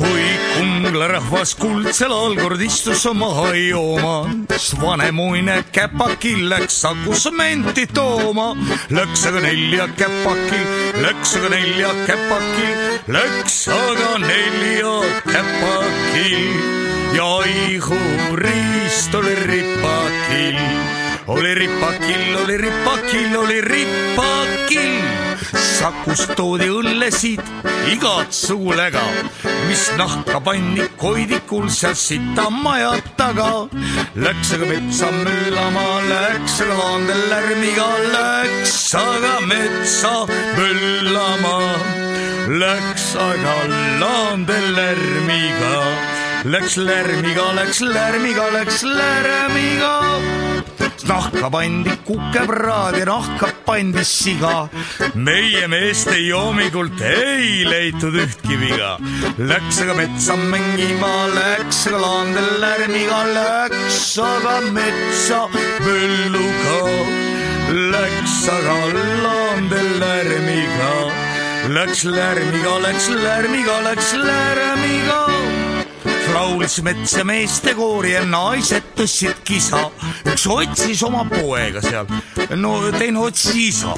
kui Kungla rahvas kuldsel all kord istus maha jooma, vanemuine käpakil läks Sakus menti tooma. Läks aga nelja käpakil, läks aga nelja käpakil, läks aga nelja käpakil ja aihuriist oli ripakil oli ripakil, oli ripakil, oli ripakil. Sakust toodi õllesid igat sugu läga, mis nahka pandi koidikul seal sita maja taga. Läks aga metsa möllama, läks aga laandel lärmiga, läks aga metsa möllama. Läks aga laandel lärmiga, läks lärmiga, läks lärmiga, läks lärmiga nahka pandi kukepraad ja nahka pandi siga. meie meeste joomingult ei leitud ühtki viga. Läks aga metsa mängima, läks aga laandel lärmiga, läks aga metsa mölluga. Läks aga laandel lärmiga, läks lärmiga, läks lärmiga, läks lärmiga laulis metsa meeste koori ja naised tõstsid kisa. üks otsis oma poega seal, no teine otsis isa.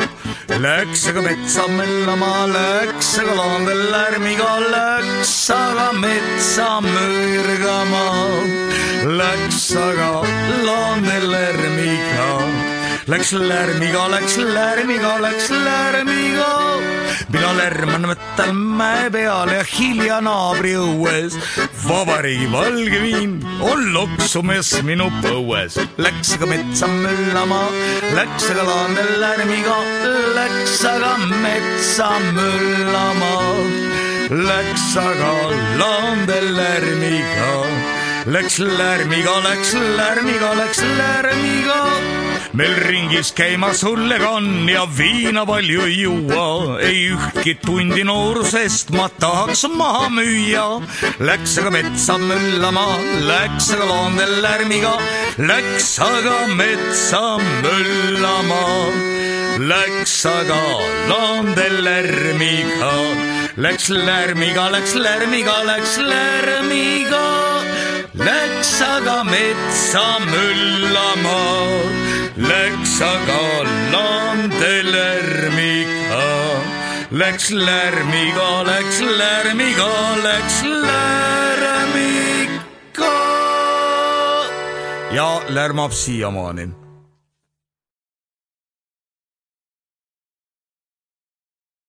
Läks aga metsa möllama, läks aga laandel lärmiga, läks aga metsa mürgama. Läks aga laandel läks lärmiga, läks lärmiga, läks lärmiga mina lärman võtan mäe peal ja hilja naabri õues. vabariigi valge viin on loksumees minu põues. Läks aga metsa möllama, läks aga laandel lärmiga, läks aga metsa möllama. Läks aga laandel lärmiga, läks lärmiga, läks lärmiga, läks lärmiga meil ringis käimas hullekann ja viina palju ei juua, ei ühtki tundi noorusest ma tahaks maha müüa. Läks aga metsa möllama, läks aga loondel lärmiga, läks aga metsa möllama. Läks aga loondel lärmiga, läks lärmiga, läks lärmiga, läks lärmiga. Läks aga metsa möllama läks aga landelärmiga. Läks lärmiga, läks lärmiga, läks lärmiga. ja lärmab siiamaani